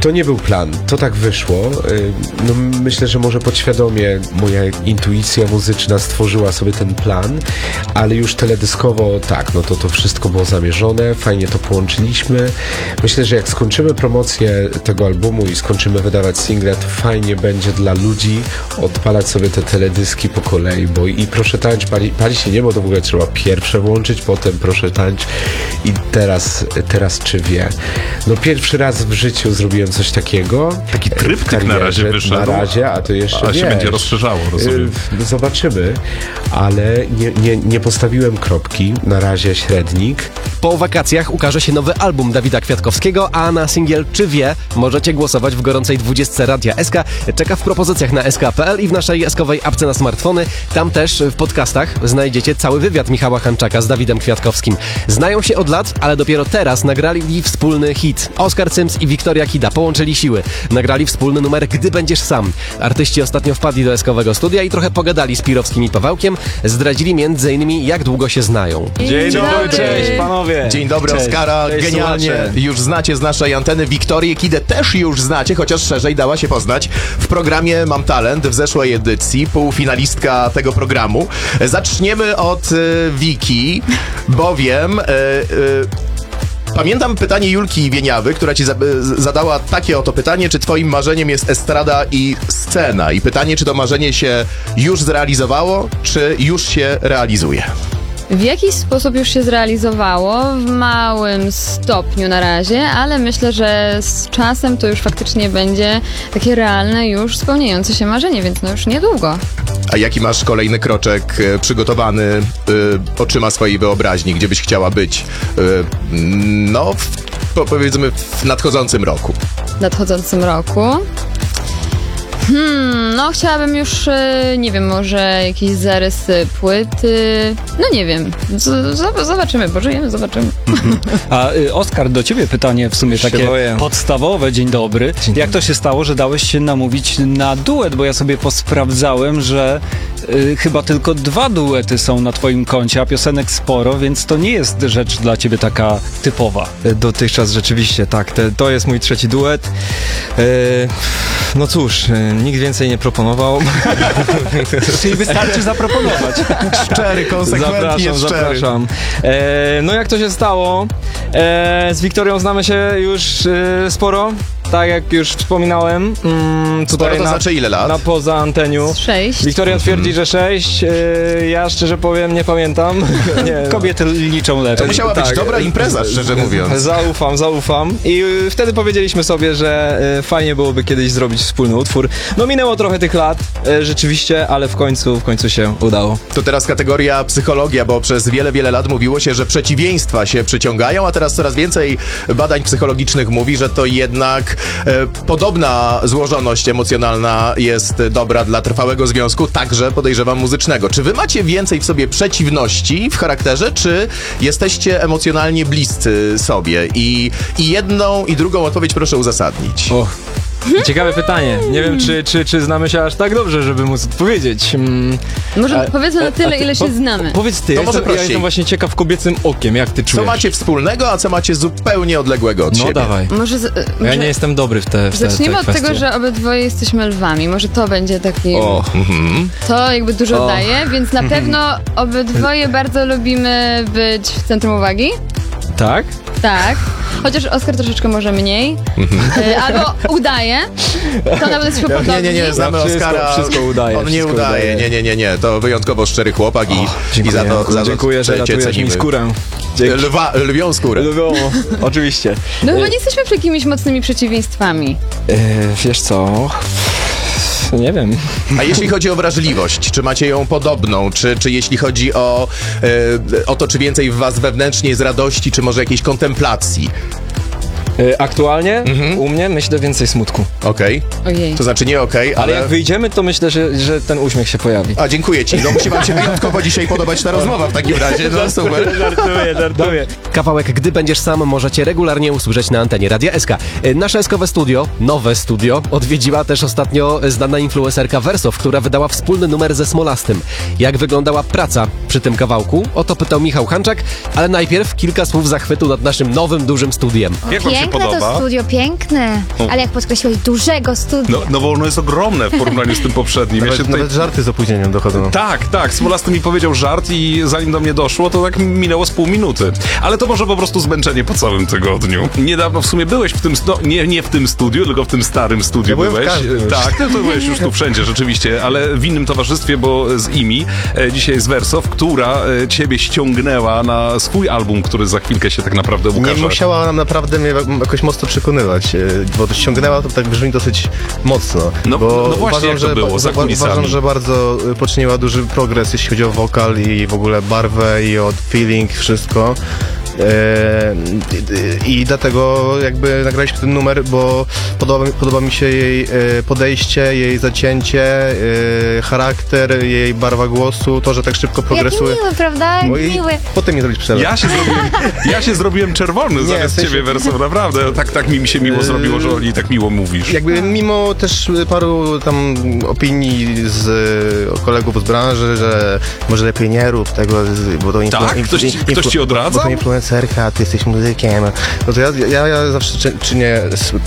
To nie był plan, to tak wyszło. Y, No, myślę, że może podświadomie moja intuicja muzyczna stworzyła sobie ten plan, ale już teledyskowo tak, no to to wszystko było zamierzone, fajnie to połączyliśmy. Myślę, że jak skończymy promocję tego albumu i skończymy wydawać single, to fajnie będzie dla ludzi odpalać sobie te teledyski po kolei, bo i proszę tańcz, pali, pali się niebo, to w ogóle trzeba pierwsze włączyć, potem proszę tańcz i teraz, teraz czy wie. No pierwszy raz w życiu zrobiłem coś takiego. Taki tryptyk na karierze, razie wyszedł. Na razie, a to jeszcze A się wiesz, będzie rozszerzało, rozumiem. y, Zobaczymy, ale nie, nie, nie postawiłem kropki, na razie średnik. Po wakacjach ukaże się nowy album Dawida Kwiatkowskiego, a na singiel Czy wie możecie głosować w gorącej 20 Radia SK. Czeka w propozycjach na sk.pl i w naszej eskowej apce na smartfony. Tam też w podcastach znajdziecie cały wywiad Michała Hanczaka z Dawidem Kwiatkowskim. Znają się od lat, ale dopiero teraz nagrali wspólny hit. Oskar Cyms i Wiktoria Kida połączyli siły. Nagrali wspólny numer Gdy będziesz sam. Artyści ostatnio wpadli do eskowego studia i trochę pogadali z Pirowskim i Pawełkiem. Zdradzili m.in. jak długo się znają. Dzień dobry, cześć panowie. Dzień dobry, Cześć. Oskara. Cześć, Genialnie słuchacze. już znacie z naszej anteny. Wiktorię Kidę też już znacie, chociaż szerzej dała się poznać w programie Mam Talent w zeszłej edycji, półfinalistka tego programu. Zaczniemy od e, Wiki, bowiem. E, e, Pamiętam pytanie Julki Wieniawy, która ci zadała takie oto pytanie, czy twoim marzeniem jest estrada i scena? I pytanie, czy to marzenie się już zrealizowało, czy już się realizuje? W jakiś sposób już się zrealizowało, w małym stopniu na razie, ale myślę, że z czasem to już faktycznie będzie takie realne, już spełniające się marzenie, więc no już niedługo. A jaki masz kolejny kroczek e, przygotowany e, oczyma swojej wyobraźni, gdzie byś chciała być? e, no, w, po, powiedzmy w nadchodzącym roku. W nadchodzącym roku. Hmm, no chciałabym już, e, nie wiem, może jakiś zarys e, płyty. No nie wiem, Z- zobaczymy, pożyjemy, zobaczymy. A y, Oskar, do ciebie pytanie w sumie takie podstawowe. Dzień dobry. Jak to się stało, że dałeś się namówić na duet? Bo ja sobie posprawdzałem, że y, chyba tylko dwa duety są na twoim koncie, a piosenek sporo, więc to nie jest rzecz dla ciebie taka typowa. Dotychczas rzeczywiście, tak. Te, to jest mój trzeci duet. E, no cóż, e, nikt więcej nie proponował. Czyli wystarczy zaproponować. Szczery, konsekwentnie zapraszam, szczery. zapraszam. E, no jak to się stało? E, z Wiktorią znamy się już e, sporo. Tak jak już wspominałem. Mm, Sporo tutaj to na, znaczy ile lat? na poza anteniu. Sześć. Wiktoria twierdzi, że sześć. E, ja szczerze powiem, nie pamiętam. nie, Kobiety liczą lepiej. To musiała być tak. dobra impreza, szczerze mówiąc. Zaufam, zaufam. I y, wtedy powiedzieliśmy sobie, że y, fajnie byłoby kiedyś zrobić wspólny utwór. No minęło trochę tych lat, y, rzeczywiście, ale w końcu, w końcu się udało. To teraz kategoria psychologia, bo przez wiele, wiele lat mówiło się, że przeciwieństwa się przyciągają, a teraz coraz więcej badań psychologicznych mówi, że to jednak e, podobna złożoność emocjonalna jest dobra dla trwałego związku, także podejrzewam muzycznego. Czy wy macie więcej w sobie przeciwności w charakterze, czy jesteście emocjonalnie bliscy sobie? I, i jedną, i drugą odpowiedź proszę uzasadnić. O, ciekawe pytanie. Nie wiem, czy, czy, czy znamy się aż tak dobrze, żeby móc odpowiedzieć. Mm, Może A- powiedzmy na tyle, ile się po- znamy. Powiedz ty, To ja może jestem, ja prościej. jestem właśnie ciekaw kobiecym okiem, jak ty Co czujesz. macie wspólnego, a co macie zupełnie odległego od No siebie? dawaj. Może, z- e, Ja może nie jestem dobry w te, w te, zaczniemy te od tego, że obydwoje jesteśmy lwami. Może to będzie taki... O, Mhm. To jakby dużo O. daje, więc na pewno obydwoje bardzo lubimy być w centrum uwagi. Tak? Tak. Chociaż Oskar troszeczkę może mniej. E, albo udaje. To nawet jest podobnie. Nie, nie, nie, znamy wszystko- Oskara. wszystko udaje, On nie wszystko udaje. udaje. Nie, nie, nie, nie. To wyjątkowo szczery chłopak i, i Dziękuję, za to, za to dziękuję że cię ratujesz mi cenimy. skórę. Dzięki. Lwa, lwią skórę. Lwią, oczywiście. No chyba nie jesteśmy przy jakimiś mocnymi przeciwieństwami. E, wiesz co? Nie wiem. A jeśli chodzi o wrażliwość, czy macie ją podobną? Czy, czy jeśli chodzi o, e, o to, czy więcej w was wewnętrznie jest radości, czy może jakiejś kontemplacji? E, Aktualnie u mnie myślę więcej smutku. Okej. Ojej. To znaczy nie okej, Ale ale... jak wyjdziemy, to myślę, że, że ten uśmiech się pojawi. A, dziękuję ci. No musi wam się wyjątkowo dzisiaj podobać ta rozmowa w takim razie. No super. Żartuję, żartuję. Kawałek Gdy będziesz sam możecie regularnie usłyszeć na antenie Radia SK. E, Nasze eskowe studio, nowe studio, odwiedziła też ostatnio znana influencerka Wersow, która wydała wspólny numer ze Smolastym. Jak wyglądała praca przy tym kawałku? O to pytał Michał Hanczak, ale najpierw kilka słów zachwytu nad naszym nowym, dużym studiem. Jak wam się piękne podoba. to studio, piękne. Ale jak podkreśliłeś, dużego studia. No, no bo ono jest ogromne w porównaniu z tym poprzednim. Ja Nawet, się tutaj... nawet żarty z opóźnieniem dochodzą. Tak, tak, Smolasty mi powiedział żart i zanim do mnie doszło, to tak minęło z pół minuty. Ale to może po prostu zmęczenie po całym tygodniu. Niedawno w sumie byłeś w tym, no nie, nie w tym studiu, tylko w tym starym studiu Ja byłem w byłeś. Tak, ty to byłeś już tu wszędzie rzeczywiście, ale w innym towarzystwie, bo z Imi, e, dzisiaj jest Wersow, która e, ciebie ściągnęła na swój album, który za chwilkę się tak naprawdę Nie ukaże. musiała nam naprawdę mnie jakoś mocno przekonywać, e, bo to ściągnęła to tak brzmi dosyć mocno. No- bo no właśnie, to że, było, za kulisami? uważam, że bardzo e, poczyniła duży progres, jeśli chodzi o wokal i w ogóle barwę i o feeling, wszystko. E, i, dlatego jakby nagraliśmy ten numer, bo podoba, mi- podoba mi się jej e, podejście, jej zacięcie, e, charakter, jej barwa głosu, to, że tak szybko Jaki progresuje. miły, prawda? No Jak i miły. potem nie zrobić przerwy. Ja się zrobiłem, ja się zrobiłem czerwony Nie, zamiast w sensie- ciebie, Wersow, naprawdę. Tak, tak mi się miło Yy, zrobiło, że Oli tak miło mówisz. Jakby mimo też paru tam opinii z e, kolegów z branży, że może lepiej nie rób tego, bo to influ- Tak? Ktoś influ- ktoś ci odradzał? Bo to a ty jesteś muzykiem. No to ja, ja, ja zawsze czy, czynię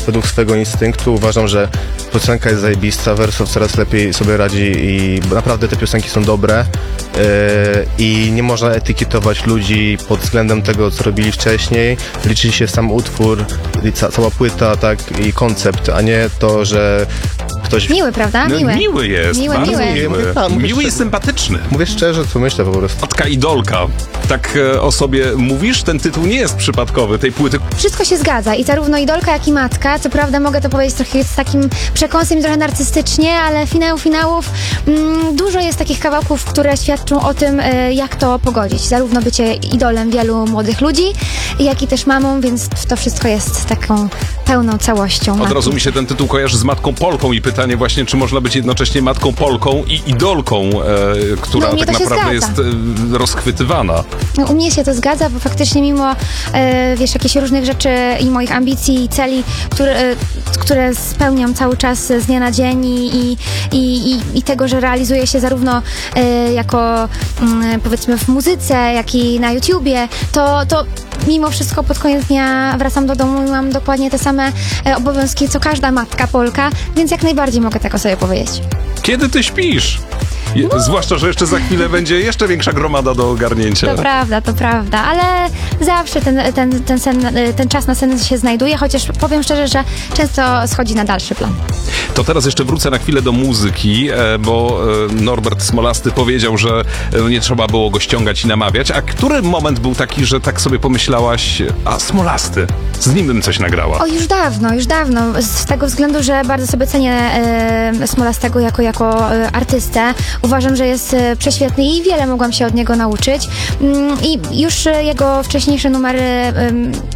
według swego instynktu. Uważam, że piosenka jest zajebista, Wersow coraz lepiej sobie radzi i naprawdę te piosenki są dobre e, i nie można etykietować ludzi pod względem tego, co robili wcześniej. Liczy się sam utwór, cała płyta, tak, i koncept, a nie to, że ktoś... Miły, prawda? No, Miły. miły jest, Miły, bardzo miły. miły. Mówię, tak, mówię miły i szczerze. sympatyczny. Mówię szczerze, co myślę po prostu. Matka idolka. Tak e, o sobie mówisz? Ten tytuł nie jest przypadkowy, tej płyty. Wszystko się zgadza i zarówno idolka, jak i matka. Co prawda mogę to powiedzieć trochę z takim przekąsem i trochę narcystycznie, ale finał finałów mm, dużo jest takich kawałków, które świadczą o tym, e, jak to pogodzić. Zarówno bycie idolem wielu młodych ludzi, jak i też mamą, więc to wszystko jest taką pełną całością. Od matki. razu mi się ten tytuł kojarzy z matką Polką i pytanie właśnie, czy można być jednocześnie matką Polką i idolką, e, która No, tak naprawdę jest e, rozchwytywana. No, u mnie się to zgadza, bo faktycznie mimo, e, wiesz, jakichś różnych rzeczy i moich ambicji i celi, które, e, które spełniam cały czas z dnia na dzień i, i, i, i, tego, że realizuję się zarówno e, jako mm, powiedzmy w muzyce, jak i na YouTubie, to, to mimo wszystko pod koniec dnia wracam do domu i mam dokładnie te same e, obowiązki, co każda matka Polka, więc jak najbardziej mogę tak o sobie powiedzieć. Kiedy ty śpisz? Je, No. Zwłaszcza, że jeszcze za chwilę będzie jeszcze większa gromada do ogarnięcia. To prawda, to prawda, ale zawsze ten, ten, ten, sen, ten czas na sen się znajduje, chociaż powiem szczerze, że często schodzi na dalszy plan. To teraz jeszcze wrócę na chwilę do muzyki, e, bo e, Norbert Smolasty powiedział, że e, nie trzeba było go ściągać i namawiać. A który moment był taki, że tak sobie pomyślałaś, a Smolasty, z nim bym coś nagrała? O, już dawno, już dawno, z tego względu, że bardzo sobie cenię Smolastego jako, jako artystę. Uważam, że jest e, prześwietny i wiele mogłam się od niego nauczyć. Mm, I już e, jego wcześniejsze numery,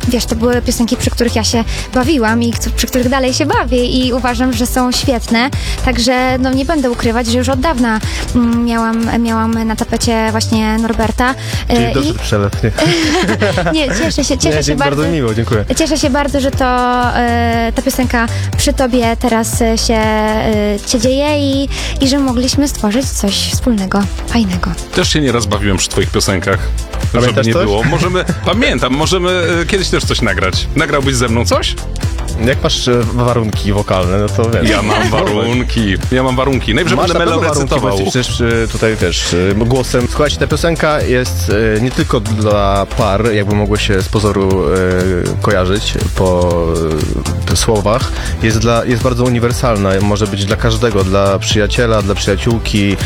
wiesz, to były piosenki, przy których ja się bawiłam i przy których dalej się bawię i uważam, że są świetne. Także no, nie będę ukrywać, że już od dawna mm, miałam, miałam na tapecie właśnie Norberta. E, Czyli dobrze przelew. Nie, nie, cieszę się, cieszę nie, się bardzo. bardzo miło, dziękuję. Cieszę się bardzo, że to e, ta piosenka przy tobie teraz e, się, e, się dzieje i, i że mogliśmy stworzyć coś wspólnego, fajnego. Też się nieraz bawiłem przy twoich piosenkach. Żeby Pamiętasz nie coś? było. Możemy, pamiętam, możemy e, kiedyś też coś nagrać. Nagrałbyś ze mną coś? Jak masz e, warunki wokalne, no to wiesz. Ja mam warunki. Ja mam warunki. Najwyżej Masz będę na pewno melodię warunki, cytował. bo jesteś przecież e, tutaj wiesz, e, głosem. Słuchajcie, ta piosenka jest e, nie tylko dla par, jakby mogło się z pozoru e, kojarzyć po e, słowach, jest, dla, jest bardzo uniwersalna, może być dla każdego, dla przyjaciela, dla przyjaciółki,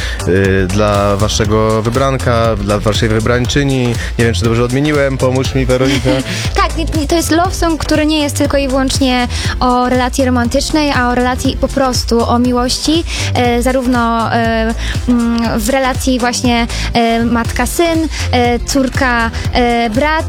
dla waszego wybranka, dla waszej wybrańczyni. Nie wiem, czy dobrze odmieniłem, pomóż mi Weronika. Tak, to jest love song, który nie jest tylko i wyłącznie o relacji romantycznej, a o relacji po prostu, o miłości, e, zarówno e, mm, w relacji właśnie matka-syn, córka-brat,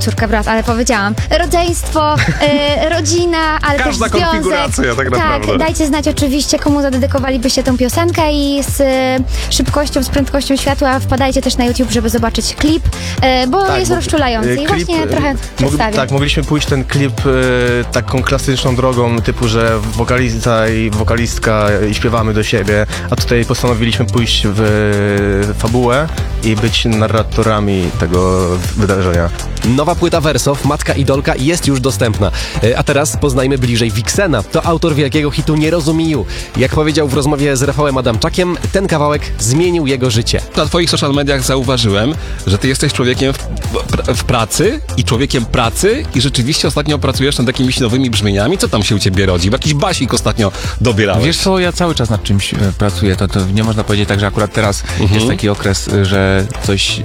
córka-brat, ale powiedziałam, rodzeństwo, rodzina, ale Każda też związek. konfiguracja tak naprawdę. Tak, dajcie znać oczywiście, komu zadedykowalibyście tę piosenkę i z e, szybkością, z prędkością światła wpadajcie też na YouTube, żeby zobaczyć klip, e, bo Tak, jest bo, rozczulający e, i klip, właśnie e, trochę przedstawię. tak, mogliśmy pójść ten klip taką klasyczną drogą, typu, że wokalista i wokalistka i śpiewamy do siebie, a tutaj postanowiliśmy pójść w fabułę i być narratorami tego wydarzenia. Nowa płyta Wersow, Matka Idolka jest już dostępna. E, A teraz poznajmy bliżej Wiksena. To autor wielkiego hitu Nie rozumiju. Jak powiedział w rozmowie z Rafałem Adamczakiem, ten kawałek zmienił jego życie. Na twoich social mediach zauważyłem, że ty jesteś człowiekiem w, w, w pracy i człowiekiem pracy i rzeczywiście ostatnio pracujesz nad jakimiś nowymi brzmieniami. Co tam się u ciebie rodzi? Jakiś basik ostatnio dobierałeś. Wiesz co, ja cały czas nad czymś e, pracuję, to, to nie można powiedzieć tak, że akurat teraz Mhm. jest taki okres, e, że coś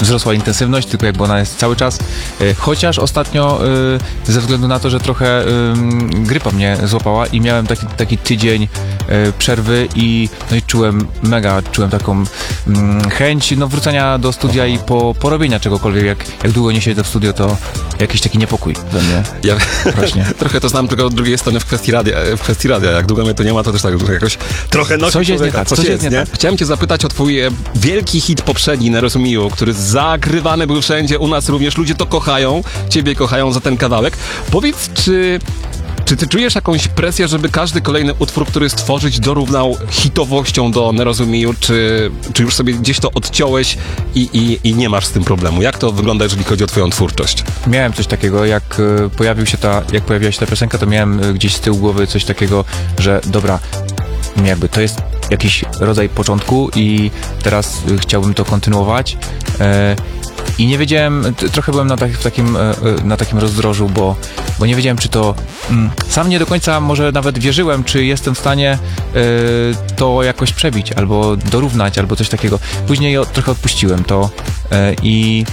wzrosła intensywność, tylko jakby ona jest cały czas, e, chociaż ostatnio e, ze względu na to, że trochę em, grypa mnie złapała i miałem taki, taki tydzień e, przerwy i, no i czułem mega, czułem taką mm, chęć no, wrócenia do studia i po, porobienia czegokolwiek, jak, jak długo nie siedzę w studio, to jakiś taki niepokój we mnie Ja rośnie. trochę to znam tylko od drugiej strony w kwestii radia. W kwestii radia. Jak długo mnie to nie ma, to też tak jakoś trochę nosi Coś jest nie tak, coś jest nie tak. Chciałem cię zapytać o twój e, wielki hit poprzedni, Nerozumiju, który zagrywany był wszędzie, u nas również. Ludzie to kochają, ciebie kochają za ten kawałek. Powiedz, czy... Czy ty czujesz jakąś presję, żeby każdy kolejny utwór, który stworzyć, dorównał hitowością do Nerozumiju, czy, czy już sobie gdzieś to odciąłeś i, i, i nie masz z tym problemu? Jak to wygląda, jeżeli chodzi o twoją twórczość? Miałem coś takiego, jak e, pojawił się ta, jak pojawiła się ta piosenka, to miałem e, gdzieś z tyłu głowy coś takiego, że dobra, jakby to jest jakiś rodzaj początku i teraz chciałbym to kontynuować. E, I nie wiedziałem, trochę byłem na, tak, w takim, e, e, na takim rozdrożu, bo, bo nie wiedziałem, czy to. Mm, sam nie do końca może nawet wierzyłem, czy jestem w stanie to jakoś przebić, albo dorównać, albo coś takiego. Później trochę odpuściłem to i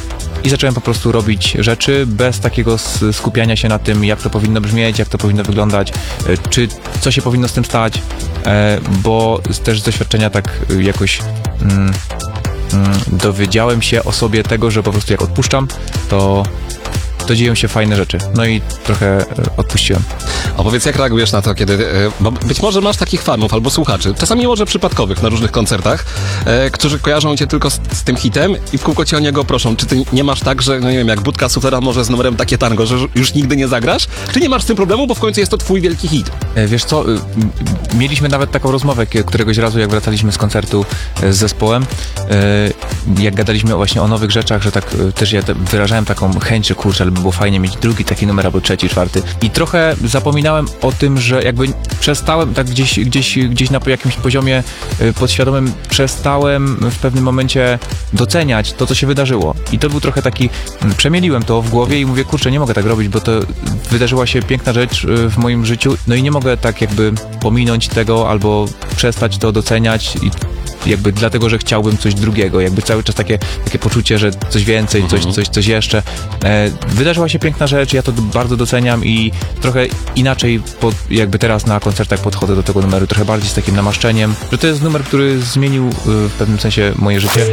i zacząłem po prostu robić rzeczy bez takiego skupiania się na tym, jak to powinno brzmieć, jak to powinno wyglądać, e, czy co się powinno z tym stać, e, bo też z doświadczenia tak e, jakoś mm, mm, dowiedziałem się o sobie tego, że po prostu jak odpuszczam, to, to dzieją się fajne rzeczy. No i trochę e, odpuściłem. Opowiedz, jak reagujesz na to, kiedy. e, Bo być może masz takich fanów albo słuchaczy, czasami może przypadkowych na różnych koncertach, e, którzy kojarzą cię tylko z, z tym hitem i w kółko cię o niego proszą. Czy ty nie masz tak, że, no nie wiem, jak Budka Suflera może z numerem takie tango, że już nigdy nie zagrasz? Czy nie masz z tym problemu, bo w końcu jest to twój wielki hit? E, Wiesz co, mieliśmy nawet taką rozmowę któregoś razu, jak wracaliśmy z koncertu z zespołem, jak gadaliśmy właśnie o nowych rzeczach, że tak też ja wyrażałem taką chęć, że kurczę, by było fajnie mieć drugi taki numer, albo trzeci, czwarty. I trochę zapominałem o tym, że jakby przestałem tak gdzieś, gdzieś, gdzieś na jakimś poziomie e, podświadomym, przestałem w pewnym momencie doceniać to, co się wydarzyło. I to był trochę taki, mm, przemieliłem to w głowie i mówię, kurczę, nie mogę tak robić, bo to wydarzyła się piękna rzecz y, w moim życiu, no i nie mogę tak jakby pominąć tego albo przestać to doceniać i jakby dlatego, że chciałbym coś drugiego, jakby cały czas takie, takie poczucie, że coś więcej, coś, coś, coś jeszcze. E, wydarzyła się piękna rzecz, ja to bardzo doceniam i trochę inaczej pod, jakby teraz na koncertach podchodzę do tego numeru, trochę bardziej z takim namaszczeniem, że to jest numer, który zmienił y, w pewnym sensie moje życie.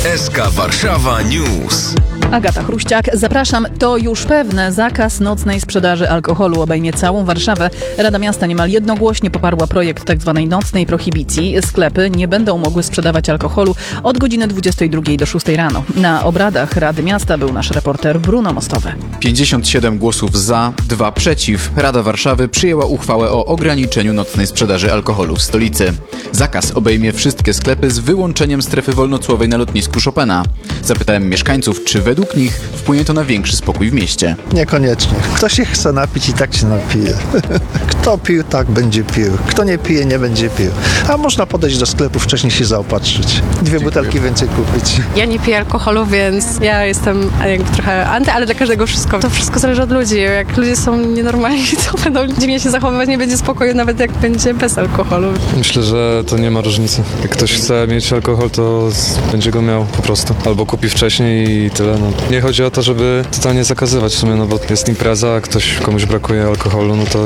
SK Warszawa News. Agata Chruściak, zapraszam. To już pewne. Zakaz nocnej sprzedaży alkoholu obejmie całą Warszawę. Rada Miasta niemal jednogłośnie poparła projekt tzw. nocnej prohibicji. Sklepy nie będą mogły sprzedawać alkoholu od godziny 22 do 6 rano. Na obradach Rady Miasta był nasz reporter Bruno Mostowy. 57 głosów za, 2 przeciw. Rada Warszawy przyjęła uchwałę o ograniczeniu nocnej sprzedaży alkoholu w stolicy. Zakaz obejmie wszystkie sklepy z wyłączeniem strefy wolnocłowej na lotnisku Chopina. Zapytałem mieszkańców, czy według nich wpłynie to na większy spokój w mieście. Niekoniecznie. Kto się chce napić i tak się napije. Kto pił, tak będzie pił. Kto nie pije, nie będzie pił. A można podejść do sklepu, wcześniej się zaopatrzyć. Dwie butelki więcej kupić. Ja nie piję alkoholu, więc ja jestem jakby trochę anty, ale dla każdego wszystko. To wszystko zależy od ludzi. Jak ludzie są nienormalni, to będą dziwnie się zachowywać, nie będzie spokoju nawet jak będzie bez alkoholu. Myślę, że to nie ma różnicy. Jak ktoś chce mieć alkohol, to będzie go miał po prostu. Albo kupi wcześniej i tyle. No. Nie chodzi o to, żeby totalnie zakazywać w sumie, no bo jest impreza, ktoś komuś brakuje alkoholu, no to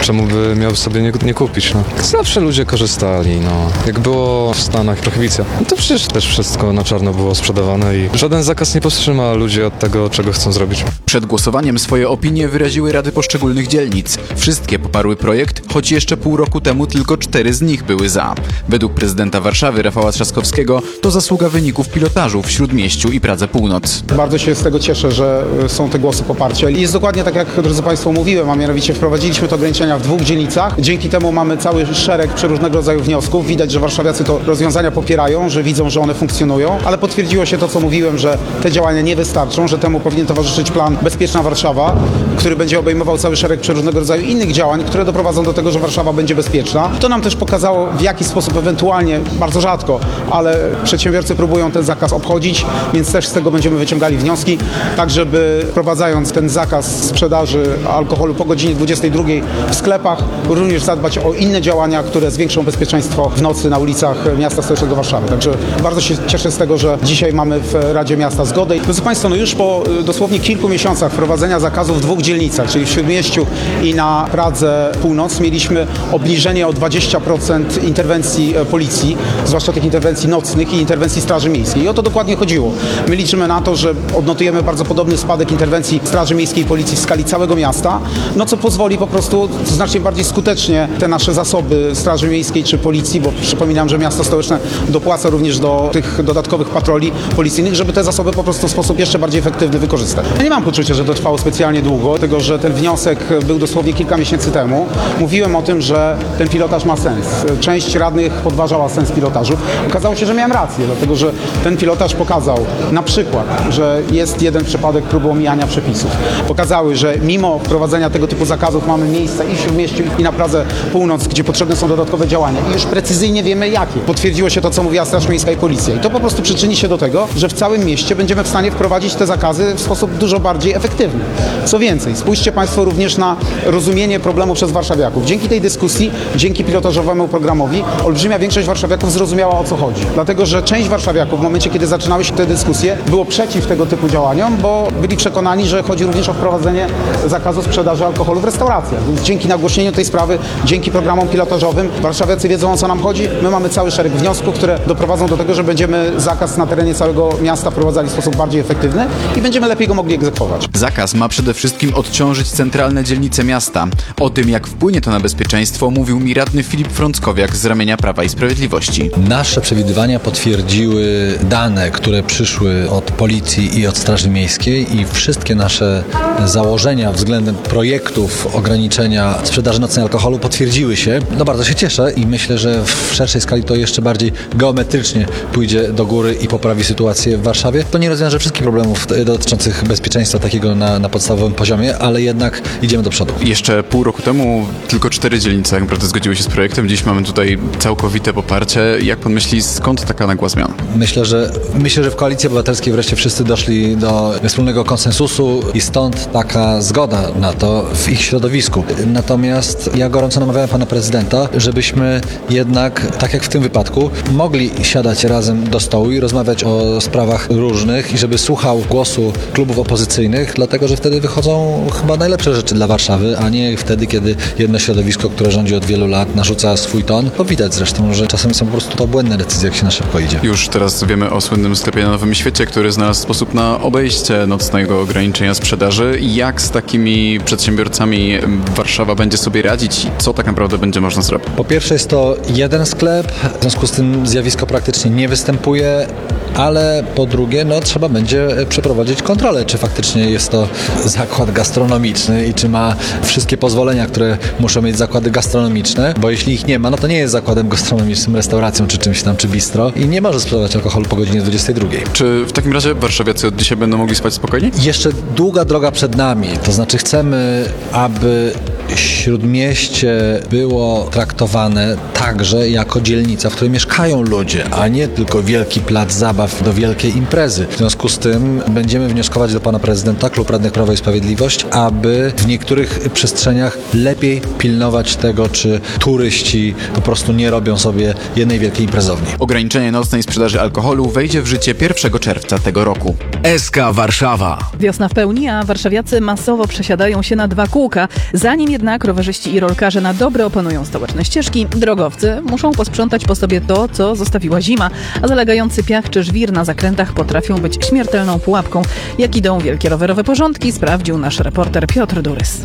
czemu by miał sobie nie, nie kupić, no. Zawsze ludzie korzystali, no. Jak było w Stanach prohibicja, no to przecież też wszystko na czarno było sprzedawane i żaden zakaz nie powstrzyma ludzi od tego, czego chcą zrobić. Przed głosowaniem swoje opinie wyraziły rady poszczególnych dzielnic. Wszystkie poparły projekt, choć jeszcze pół roku temu tylko cztery z nich były za. Według prezydenta Warszawy Rafała Trzaskowskiego to zasługa wyników pilotażu w Śródmieściu i Pradze Północ. Bardzo się z tego cieszę, że są te głosy poparcia. I jest dokładnie tak, jak drodzy Państwo mówiłem, a mianowicie wprowadziliśmy te ograniczenia w dwóch dzielnicach. Dzięki temu mamy cały szereg przeróżnego rodzaju wniosków. Widać, że warszawiacy to rozwiązania popierają, że widzą, że one funkcjonują, ale potwierdziło się to, co mówiłem, że te działania nie wystarczą, że temu powinien towarzyszyć plan Bezpieczna Warszawa, który będzie obejmował cały szereg przeróżnego rodzaju innych działań, które doprowadzą do tego, że Warszawa będzie bezpieczna. To nam też pokazało, w jaki sposób ewentualnie, bardzo rzadko, ale przedsiębiorcy próbują ten zakaz obchodzić, więc też z tego będziemy wyciągali wnioski, tak żeby wprowadzając ten zakaz sprzedaży alkoholu po godzinie 22 w sklepach, również zadbać o inne działania, które zwiększą bezpieczeństwo w nocy na ulicach miasta stołecznego Warszawy. Także bardzo się cieszę z tego, że dzisiaj mamy w Radzie Miasta zgodę. Drodzy Państwo, no już po y, dosłownie kilku miesiącach wprowadzenia zakazu w dwóch dzielnicach, czyli w Śródmieściu i na Pradze Północ, mieliśmy obniżenie o 20% interwencji e, policji, zwłaszcza tych interwencji nocnych i interwencji Straży Miejskiej. I o to dokładnie chodziło. My liczymy na to, że odnotujemy bardzo podobny spadek interwencji Straży Miejskiej i Policji w skali całego miasta, no co pozwoli po prostu znacznie bardziej skutecznie te nasze zasoby Straży Miejskiej czy Policji, bo przypominam, że miasto stołeczne dopłaca również do tych dodatkowych patroli policyjnych, żeby te zasoby po prostu w sposób jeszcze bardziej efektywny wykorzystać. Ja nie mam poczucia, że to trwało specjalnie długo, dlatego że ten wniosek był dosłownie kilka miesięcy temu. Mówiłem o tym, że ten pilotaż ma sens. Część radnych podważała sens pilotażu. Okazało się, że miałem rację, dlatego że ten pilotaż pokazał na przykład, że jest jeden przypadek próby omijania przepisów. Pokazały, że mimo wprowadzenia tego typu zakazów mamy miejsca i w Śródmieściu i na Pradze Północ, gdzie potrzebne są dodatkowe działania i już precyzyjnie wiemy jakie. Potwierdziło się to, co mówiła Straż Miejska i Policja. I to po prostu przyczyni się do tego, że w całym mieście będziemy w stanie wprowadzić te zakazy w sposób dużo bardziej efektywny. Co więcej, spójrzcie Państwo również na rozumienie problemu przez warszawiaków. Dzięki tej dyskusji, dzięki pilotażowemu programowi, olbrzymia większość warszawiaków zrozumiała o co chodzi. Dlatego, że część warszawiaków w momencie, kiedy zaczynały się te dyskusje, było przeciw tego typu działaniom, bo byli przekonani, że chodzi również o wprowadzenie zakazu sprzedaży alkoholu w restauracjach. Więc dzięki nagłośnieniu tej sprawy, dzięki programom pilotażowym, warszawiacy wiedzą o co nam chodzi. My mamy cały szereg wniosków, które doprowadzą do tego, że będziemy zakaz na terenie całego miasta wprowadzali w sposób bardziej efektywny i będziemy lepiej go mogli egzekwować. Zakaz ma przede wszystkim odciążyć centralne dzielnice miasta. O tym, jak wpłynie to na bezpieczeństwo, mówił mi radny Filip Frąckowiak z ramienia Prawa i Sprawiedliwości. Nasze przewidywania potwierdziły dane, które przyszły od policji i od Straży Miejskiej i wszystkie nasze założenia względem projektów ograniczenia sprzedaży nocnej alkoholu potwierdziły się. No bardzo się cieszę i myślę, że w szerszej skali to jeszcze bardziej geometrycznie pójdzie do góry i poprawi sytuację w Warszawie. To nie rozwiąże wszystkich problemów dotyczących bezpieczeństwa takiego na, na podstawowym poziomie, ale jednak idziemy do przodu. Jeszcze pół roku temu tylko cztery dzielnice tak naprawdę zgodziły się z projektem. Dziś mamy tutaj całkowite poparcie. Jak pan myśli, skąd taka nagła zmiana? Myślę, że myślę, że w Koalicji Obywatelskiej wreszcie wszyscy doszli do wspólnego konsensusu i stąd taka zgoda na to w ich środowisku. Natomiast ja gorąco namawiałem pana prezydenta, żebyśmy jednak, tak jak w tym wypadku, mogli siadać razem do stołu i rozmawiać o sprawach różnych i żeby słuchał głosu klubów opozycyjnych, dlatego że wtedy wychodzą chyba najlepsze rzeczy dla Warszawy, a nie wtedy, kiedy jedno środowisko, które rządzi od wielu lat, narzuca swój ton. To widać zresztą, że czasami są po prostu to błędne decyzje, jak się na szybko idzie. Już teraz wiemy o słynnym sklepie na Nowym Świecie, który znalazł sposób na obejście nocnego ograniczenia sprzedaży. Jak z takimi przedsiębiorcami Warszawa będzie sobie radzić i co tak naprawdę będzie można zrobić? Po pierwsze jest to jeden sklep, w związku z tym zjawisko praktycznie nie występuje, ale po drugie no, trzeba będzie przeprowadzić kontrolę, czy faktycznie jest to zakład gastronomiczny i czy ma wszystkie pozwolenia, które muszą mieć zakłady gastronomiczne, bo jeśli ich nie ma, no to nie jest zakładem gastronomicznym, restauracją czy czymś tam, czy bistro i nie może sprzedawać alkoholu po godzinie 22. Czy w takim razie warszawiacy od dzisiaj będą mogli spać spokojnie? Jeszcze długa droga przed nami, to znaczy chcemy, aby Śródmieście było traktowane także jako dzielnica, w której mieszkają ludzie, a nie tylko wielki plac zabaw do wielkiej imprezy. W związku z tym będziemy wnioskować do pana prezydenta, klub radnych Prawa i Sprawiedliwość, aby w niektórych przestrzeniach lepiej pilnować tego, czy turyści po prostu nie robią sobie jednej wielkiej imprezowni. Ograniczenie nocnej sprzedaży alkoholu wejdzie w życie 1 czerwca tego roku. SK Warszawa. Wiosna w pełni, a warszawiacy masowo przesiadają się na dwa kółka. Zanim jednak rowerzyści i rolkarze na dobre opanują stołeczne ścieżki, drogowcy muszą posprzątać po sobie to, co zostawiła zima, a zalegający piach czy żwir na zakrętach potrafią być śmiertelną pułapką. Jak idą wielkie rowerowe porządki, sprawdził nasz reporter Piotr Durys.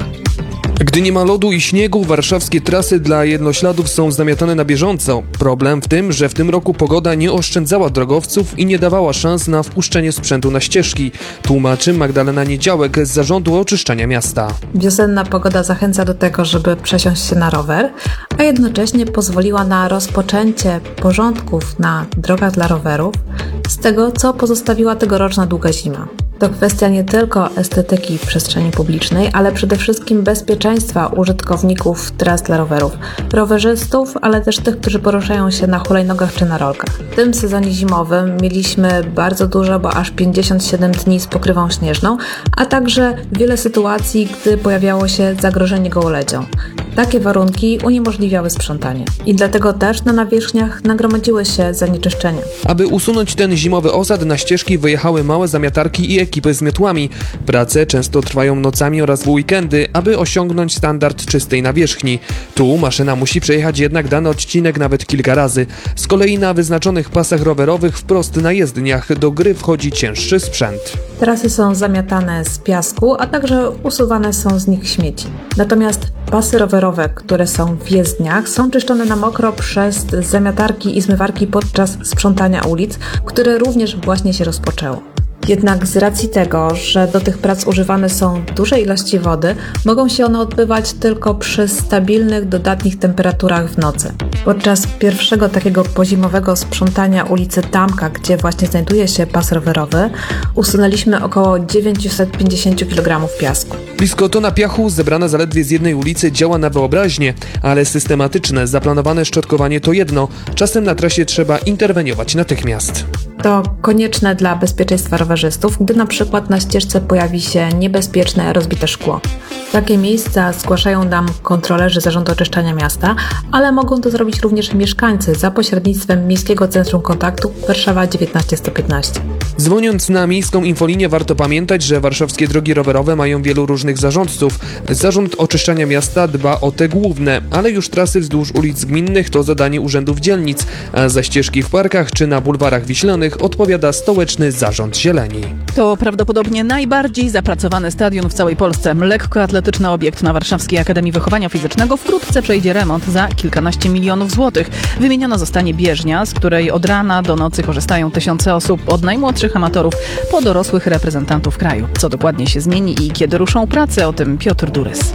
Gdy nie ma lodu i śniegu, warszawskie trasy dla jednośladów są zamiatane na bieżąco. Problem w tym, że w tym roku pogoda nie oszczędzała drogowców i nie dawała szans na wpuszczenie sprzętu na ścieżki, tłumaczy Magdalena Niedziałek z Zarządu Oczyszczania Miasta. Wiosenna pogoda zachęca do tego, żeby przesiąść się na rower, a jednocześnie pozwoliła na rozpoczęcie porządków na drogach dla rowerów z tego, co pozostawiła tegoroczna długa zima. To kwestia nie tylko estetyki przestrzeni publicznej, ale przede wszystkim bezpieczeństwa użytkowników tras dla rowerów, rowerzystów, ale też tych, którzy poruszają się na hulajnogach czy na rolkach. W tym sezonie zimowym mieliśmy bardzo dużo, bo aż 57 dni z pokrywą śnieżną, a także wiele sytuacji, gdy pojawiało się zagrożenie gołoledzią. Takie warunki uniemożliwiały sprzątanie i dlatego też na nawierzchniach nagromadziły się zanieczyszczenia. Aby usunąć ten zimowy osad, na ścieżki wyjechały małe zamiatarki i ekipy z miotłami. Prace często trwają nocami oraz w weekendy, aby osiągnąć standard czystej nawierzchni. Tu maszyna musi przejechać jednak dany odcinek nawet kilka razy. Z kolei na wyznaczonych pasach rowerowych wprost na jezdniach do gry wchodzi cięższy sprzęt. Trasy są zamiatane z piasku, a także usuwane są z nich śmieci. Natomiast pasy rowerowe, które są w jezdniach, są czyszczone na mokro przez zamiatarki i zmywarki podczas sprzątania ulic, które również właśnie się rozpoczęło. Jednak z racji tego, że do tych prac używane są duże ilości wody, mogą się one odbywać tylko przy stabilnych, dodatnich temperaturach w nocy. Podczas pierwszego takiego pozimowego sprzątania ulicy Tamka, gdzie właśnie znajduje się pas rowerowy, usunęliśmy około 950 kg piasku. Blisko tona piachu zebrana zaledwie z jednej ulicy działa na wyobraźnię, ale systematyczne, zaplanowane szczotkowanie to jedno. Czasem na trasie trzeba interweniować natychmiast. To konieczne dla bezpieczeństwa rowerzystów, gdy na przykład na ścieżce pojawi się niebezpieczne rozbite szkło. Takie miejsca zgłaszają nam kontrolerzy Zarządu Oczyszczania Miasta, ale mogą to zrobić również mieszkańcy za pośrednictwem Miejskiego Centrum Kontaktu Warszawa 19115. Dzwoniąc na miejską infolinię warto pamiętać, że warszawskie drogi rowerowe mają wielu różnych zarządców. Zarząd Oczyszczania Miasta dba o te główne, ale już trasy wzdłuż ulic gminnych to zadanie urzędów dzielnic, a za ścieżki w parkach czy na bulwarach wiślanych odpowiada stołeczny Zarząd Zieleni. To prawdopodobnie najbardziej zapracowany stadion w całej Polsce. Lekkoatletyczny obiekt na Warszawskiej Akademii Wychowania Fizycznego wkrótce przejdzie remont za kilkanaście milionów złotych. Wymieniona zostanie bieżnia, z której od rana do nocy korzystają tysiące osób, od najmłodszych amatorów po dorosłych reprezentantów kraju. Co dokładnie się zmieni i kiedy ruszą prace, o tym Piotr Durys.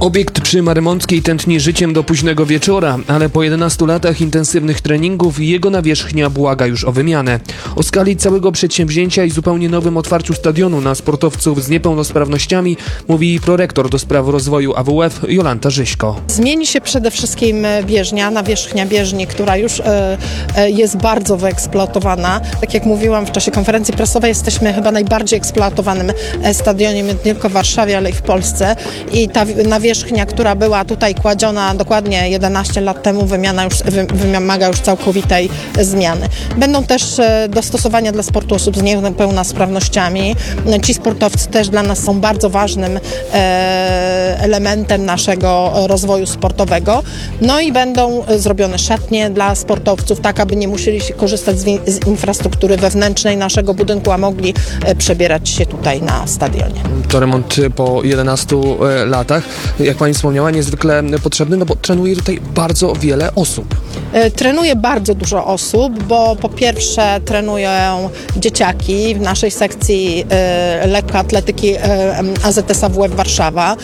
Obiekt przy Marymąckiej tętni życiem do późnego wieczora, ale po 11 latach intensywnych treningów jego nawierzchnia błaga już o wymianę. O skali całego przedsięwzięcia i zupełnie nowym otwarciu stadionu na sportowców z niepełnosprawnościami mówi prorektor do spraw rozwoju AWF Jolanta Żyśko. Zmieni się przede wszystkim bieżnia, nawierzchnia bieżni, która już e, e, jest bardzo wyeksploatowana. Tak jak mówiłam w czasie konferencji prasowej, jesteśmy chyba najbardziej eksploatowanym e, stadionem nie tylko w Warszawie, ale i w Polsce. I ta nawierzchnia, która była tutaj kładziona dokładnie 11 lat temu, wymiana już, wy, wymaga już całkowitej zmiany. Będą też e, dostosowania dla sportu osób z niepełnosprawnościami. Ci sportowcy też dla nas są bardzo ważnym e, elementem naszego rozwoju sportowego. No i będą zrobione szatnie dla sportowców, tak aby nie musieli korzystać z, infrastruktury wewnętrznej naszego budynku, a mogli e, przebierać się tutaj na stadionie. To remont po 11 e, latach, jak pani wspomniała, niezwykle potrzebny, no bo trenuje tutaj bardzo wiele osób. E, Trenuje bardzo dużo osób, bo po pierwsze trenują dzieciaki w naszej sekcji e, lekkoatletyki e, AZS AWF Warszawa.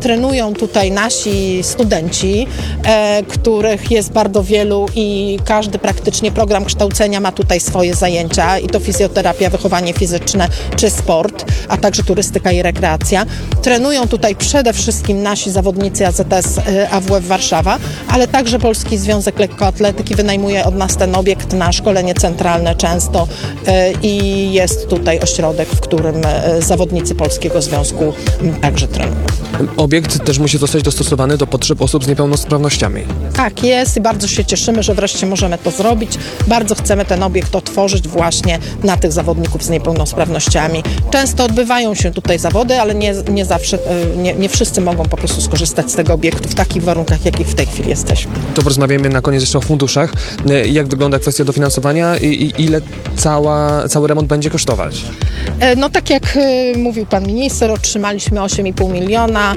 Trenują tutaj nasi studenci, których jest bardzo wielu i każdy praktycznie program kształcenia ma tutaj swoje zajęcia i to fizjoterapia, wychowanie fizyczne czy sport, a także turystyka i rekreacja. Trenują tutaj przede wszystkim nasi zawodnicy AZS e, AWF Warszawa, ale także Polski Związek Lekkoatletyki wynajmuje od nas ten obiekt na szkolenie centralne często e, i jest tutaj ośrodek, w którym e, zawodnicy Polskiego Związku m, także trenują. Obiekt też musi zostać dostosowany do potrzeb osób z niepełnosprawnościami. Tak jest i bardzo się cieszymy, że wreszcie możemy to zrobić. Bardzo chcemy ten obiekt otworzyć właśnie na tych zawodników z niepełnosprawnościami. Często odbywają się tutaj zawody, ale nie, nie zawsze, nie, nie wszyscy mogą po prostu skorzystać z tego obiektu w takich warunkach, jakich w tej chwili jesteśmy. To porozmawiamy na koniec jeszcze o funduszach. E, Jak wygląda kwestia dofinansowania i, ile cała, cały remont będzie kosztować? E, No tak jak e, mówił pan minister, otrzymaliśmy 8,5 miliona.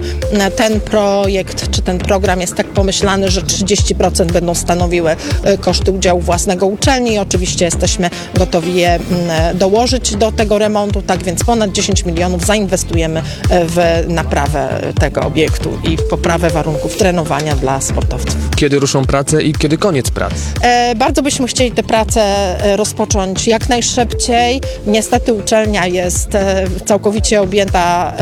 Ten projekt czy ten program jest tak pomyślany, że 30% będą stanowiły koszty udziału własnego uczelni. Oczywiście jesteśmy gotowi je dołożyć do tego remontu, tak więc ponad 10 milionów zainwestujemy w naprawę tego obiektu i poprawę warunków trenowania dla sportowców. Kiedy ruszą prace i kiedy koniec prac? E, bardzo byśmy chcieli tę pracę e, rozpocząć jak najszybciej. Niestety uczelnia jest e, całkowicie objęta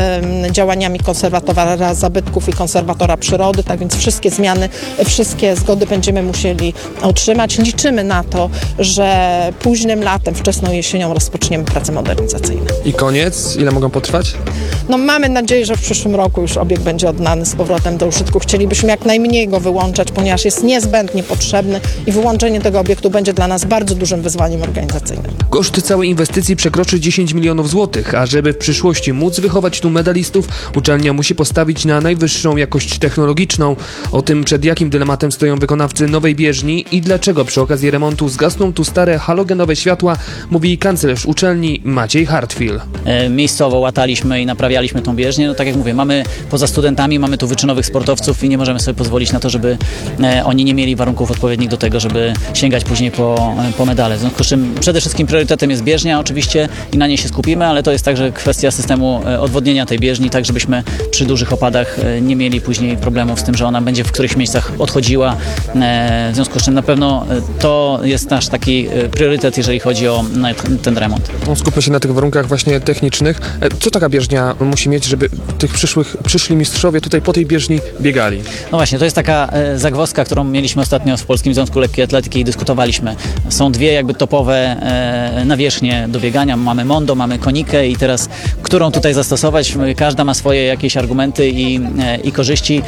działaniami konserwatora zabytków i konserwatora przyrody, tak więc wszystkie zmiany, wszystkie zgody będziemy musieli otrzymać. Liczymy na to, że późnym latem, wczesną jesienią rozpoczniemy prace modernizacyjne. I koniec? Ile mogą potrwać? No mamy nadzieję, że w przyszłym roku już obiekt będzie oddany z powrotem do użytku. Chcielibyśmy jak najmniej go wyłączać, ponieważ jest niezbędnie potrzebny i wyłączenie tego obiektu będzie dla nas bardzo dużym wyzwaniem organizacyjnym. Koszt całej inwestycji przekroczy 10 milionów złotych, a żeby w przyszłości móc wychować tu medalistów, uczelnia musi postawić na najwyższą jakość technologiczną. O tym, przed jakim dylematem stoją wykonawcy nowej bieżni i dlaczego przy okazji remontu zgasną tu stare halogenowe światła, mówi kanclerz uczelni Maciej Hartwil. E, miejscowo łataliśmy i naprawialiśmy tą bieżnię. No tak jak mówię, mamy poza studentami, mamy tu wyczynowych sportowców i nie możemy sobie pozwolić na to, żeby e, oni nie mieli warunków odpowiednich do tego, żeby sięgać później po, e, po medale. W związku z czym przede wszystkim priorytetem jest bieżnia oczywiście i na niej się skupimy, ale to jest także kwestia systemu e, odwodnienia tej bieżni, tak żebyśmy przy dużych opadach nie mieli później problemów z tym, że ona będzie w którychś miejscach odchodziła. W związku z czym na pewno to jest nasz taki priorytet, jeżeli chodzi o ten remont. No, Skupmy się na tych warunkach właśnie technicznych. Co taka bieżnia musi mieć, żeby tych przyszłych, przyszli mistrzowie tutaj po tej bieżni biegali? No właśnie, to jest taka e, zagwozdka, którą mieliśmy ostatnio w Polskim Związku Lekkiej Atletyki i dyskutowaliśmy. Są dwie jakby topowe e, nawierzchnie do biegania. Mamy Mondo, mamy Konikę i teraz którą tutaj zastosować? Każda ma swoje jakieś argumenty i, e, i korzyści.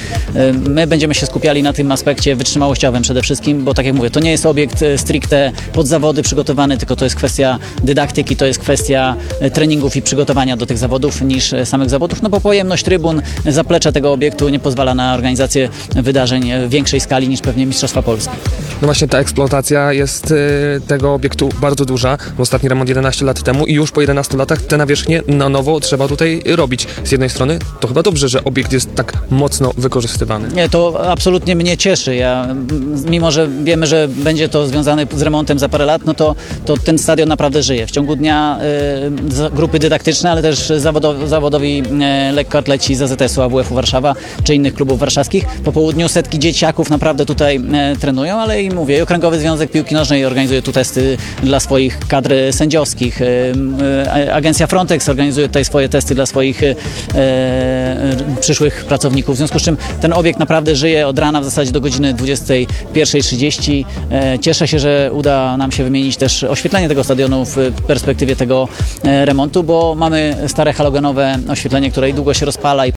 My będziemy się skupiali na tym aspekcie wytrzymałościowym przede wszystkim, bo tak jak mówię, to nie jest obiekt stricte pod zawody przygotowany, tylko to jest kwestia dydaktyki, to jest kwestia treningów i przygotowania do tych zawodów niż samych zawodów, no bo pojemność trybun, zaplecze tego obiektu nie pozwala na organizację wydarzeń większej skali niż pewnie Mistrzostwa Polski. No właśnie ta eksploatacja jest e, tego obiektu bardzo duża. Ostatni remont 11 lat temu i już po 11 latach te nawierzchnie na nowo trzeba tutaj robić. Z jednej strony to chyba dobrze, że obiekt jest tak mocno wykorzystywany. Nie, to absolutnie mnie cieszy. Ja, m, mimo, że wiemy, że będzie to związane z remontem za parę lat, no to, to ten stadion naprawdę żyje. W ciągu dnia y, grupy dydaktyczne, ale też zawodowi, zawodowi y, lekkoatleci z AZS-u AWF-u Warszawa czy innych klubów warszawskich. Po południu setki dzieciaków naprawdę tutaj y, trenują, ale i mówię, Okręgowy Związek Piłki Nożnej organizuje tu testy dla swoich kadr sędziowskich. Y, y, Agencja Frontex organizuje tutaj swoje testy dla swoich przyszłych pracowników. W związku z czym ten obiekt naprawdę żyje od rana w zasadzie do godziny 21.30. E, Cieszę się, że uda nam się wymienić też oświetlenie tego stadionu w perspektywie tego e, remontu, bo mamy stare halogenowe oświetlenie, które długo się rozpala i